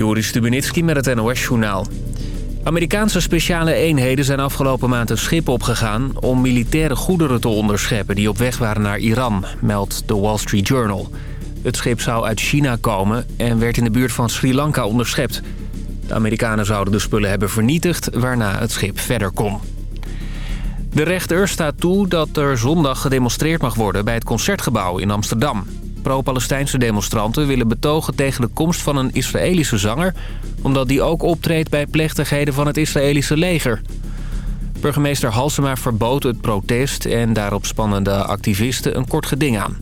Joris Stubenitski met het NOS-journaal. Amerikaanse speciale eenheden zijn afgelopen maand een schip opgegaan... om militaire goederen te onderscheppen die op weg waren naar Iran, meldt de Wall Street Journal. Het schip zou uit China komen en werd in de buurt van Sri Lanka onderschept. De Amerikanen zouden de spullen hebben vernietigd, waarna het schip verder kon. De rechter staat toe dat er zondag gedemonstreerd mag worden bij het Concertgebouw in Amsterdam. Pro-Palestijnse demonstranten willen betogen tegen de komst van een Israëlische zanger... omdat die ook optreedt bij plechtigheden van het Israëlische leger. Burgemeester Halsema verbood het protest en daarop spannende activisten een kort geding aan.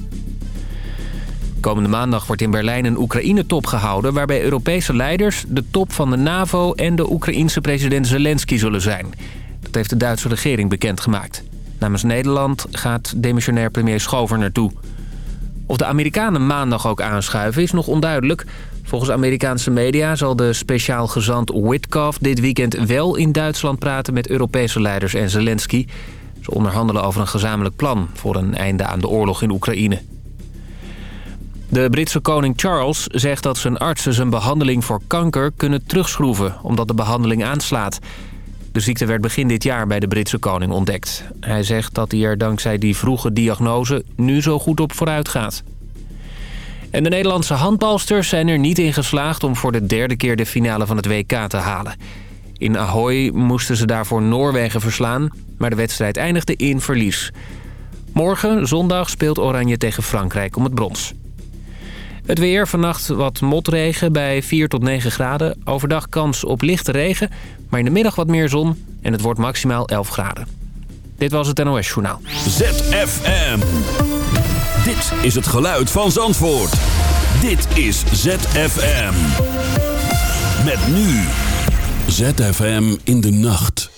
Komende maandag wordt in Berlijn een Oekraïne-top gehouden... waarbij Europese leiders, de top van de NAVO en de Oekraïense president Zelensky zullen zijn. Dat heeft de Duitse regering bekendgemaakt. Namens Nederland gaat demissionair premier Schover naartoe... Of de Amerikanen maandag ook aanschuiven is nog onduidelijk. Volgens Amerikaanse media zal de speciaal gezant Witkoff dit weekend wel in Duitsland praten met Europese leiders en Zelensky. Ze onderhandelen over een gezamenlijk plan voor een einde aan de oorlog in Oekraïne. De Britse koning Charles zegt dat zijn artsen zijn behandeling voor kanker kunnen terugschroeven... omdat de behandeling aanslaat. De ziekte werd begin dit jaar bij de Britse koning ontdekt. Hij zegt dat hij er dankzij die vroege diagnose nu zo goed op vooruit gaat. En de Nederlandse handbalsters zijn er niet in geslaagd... om voor de derde keer de finale van het WK te halen. In Ahoy moesten ze daarvoor Noorwegen verslaan... maar de wedstrijd eindigde in verlies. Morgen, zondag, speelt Oranje tegen Frankrijk om het brons. Het weer, vannacht wat motregen bij 4 tot 9 graden. Overdag kans op lichte regen, maar in de middag wat meer zon en het wordt maximaal 11 graden. Dit was het NOS Journaal. ZFM. Dit is het geluid van Zandvoort. Dit is ZFM. Met nu. ZFM in de nacht.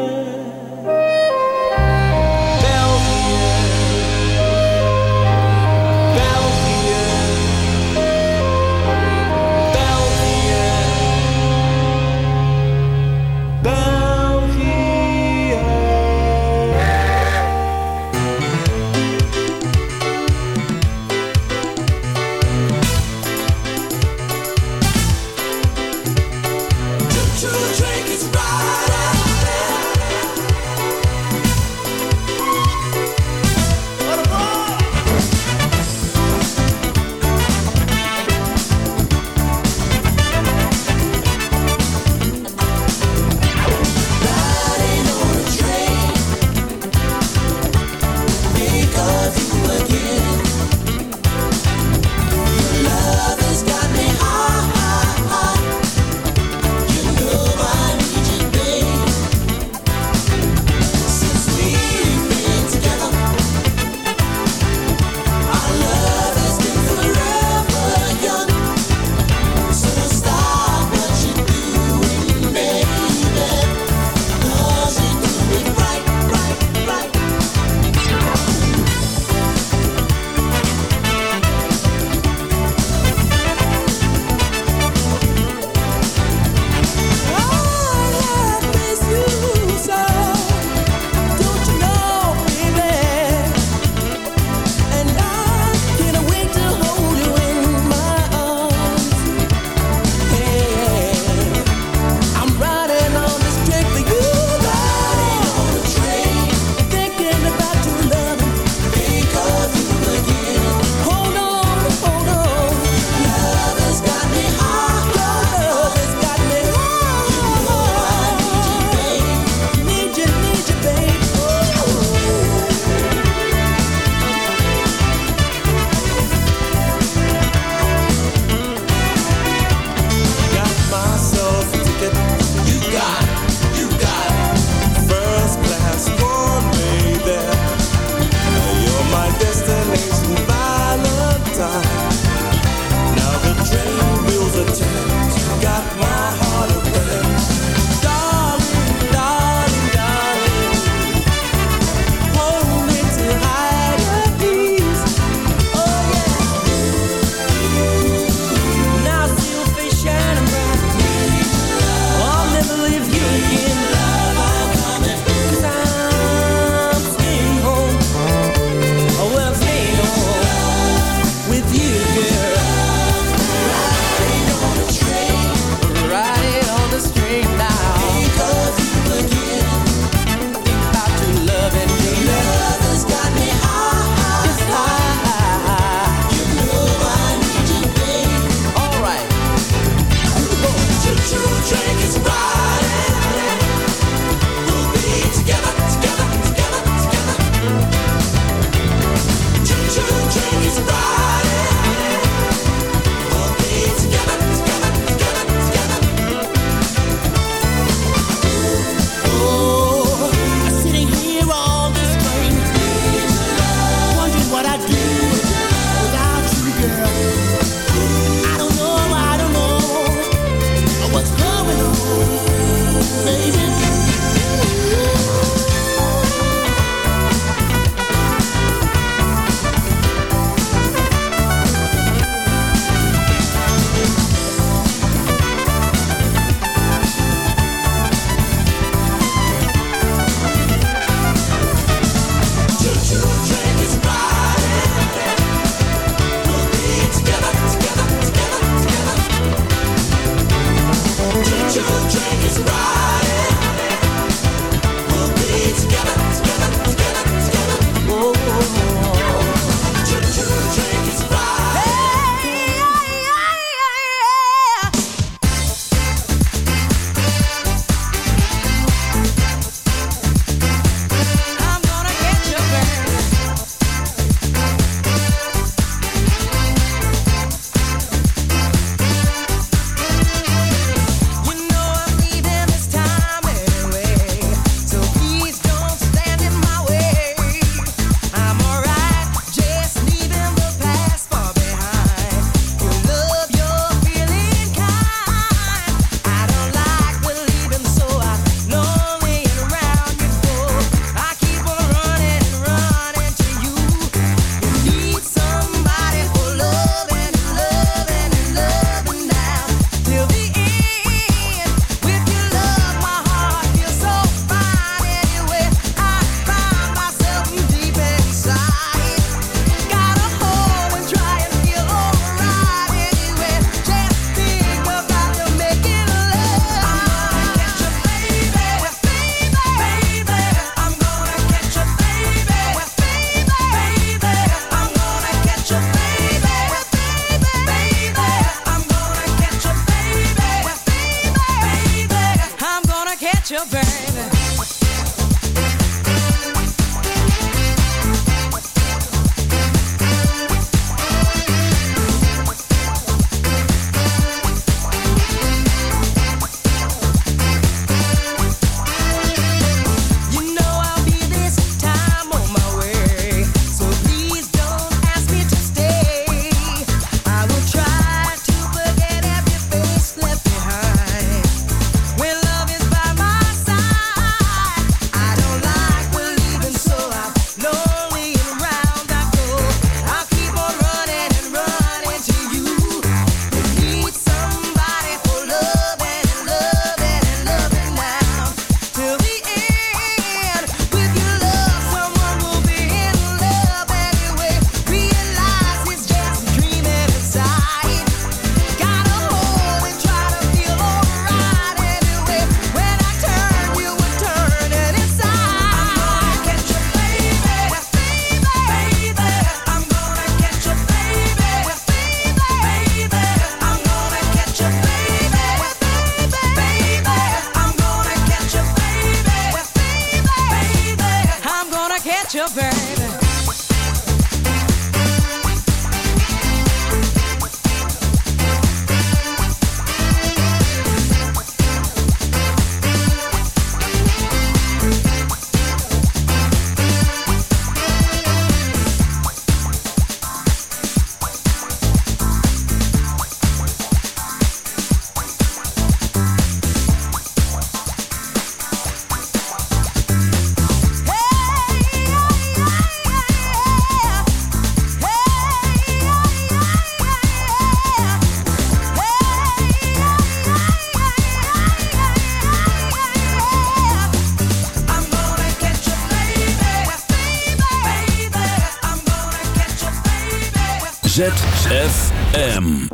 ZFM.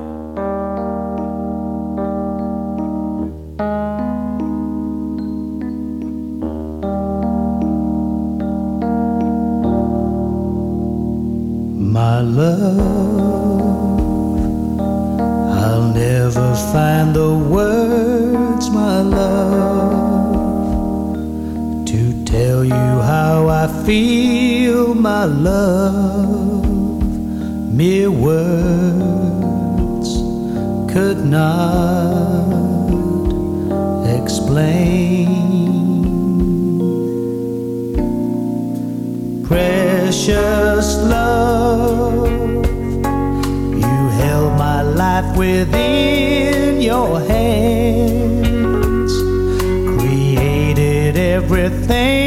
My love, I'll never find the words, my love, to tell you how I feel, my love mere words could not explain. Precious love, you held my life within your hands, created everything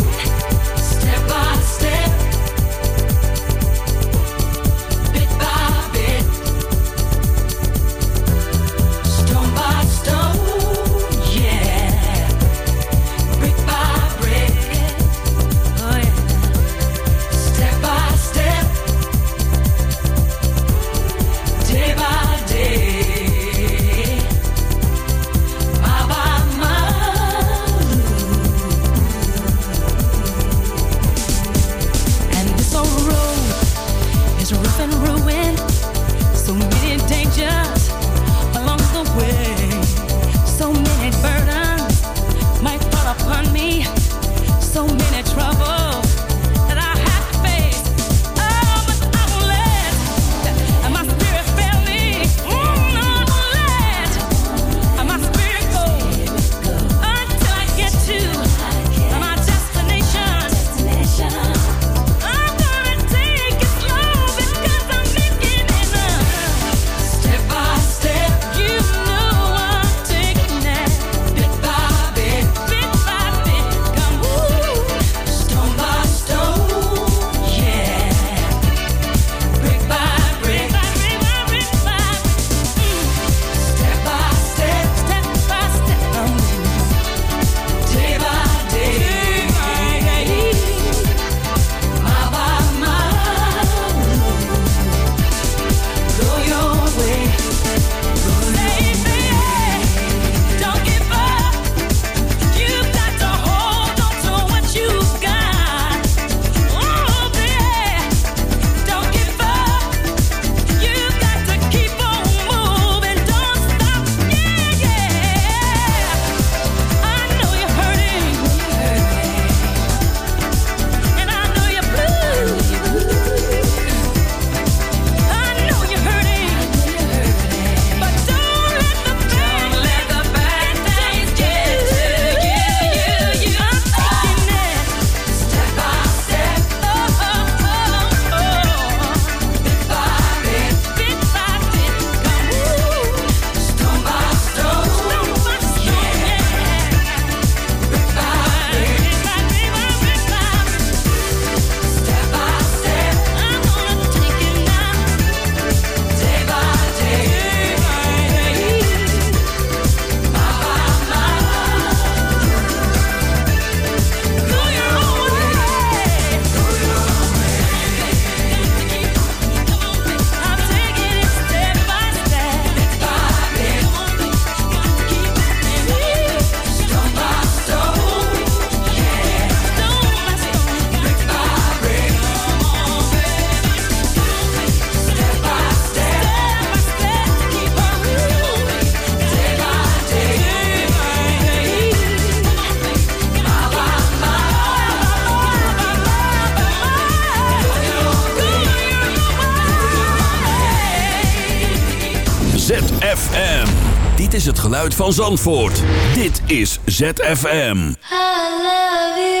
is het geluid van Zandvoort. Dit is ZFM. Love you.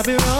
I'll be wrong.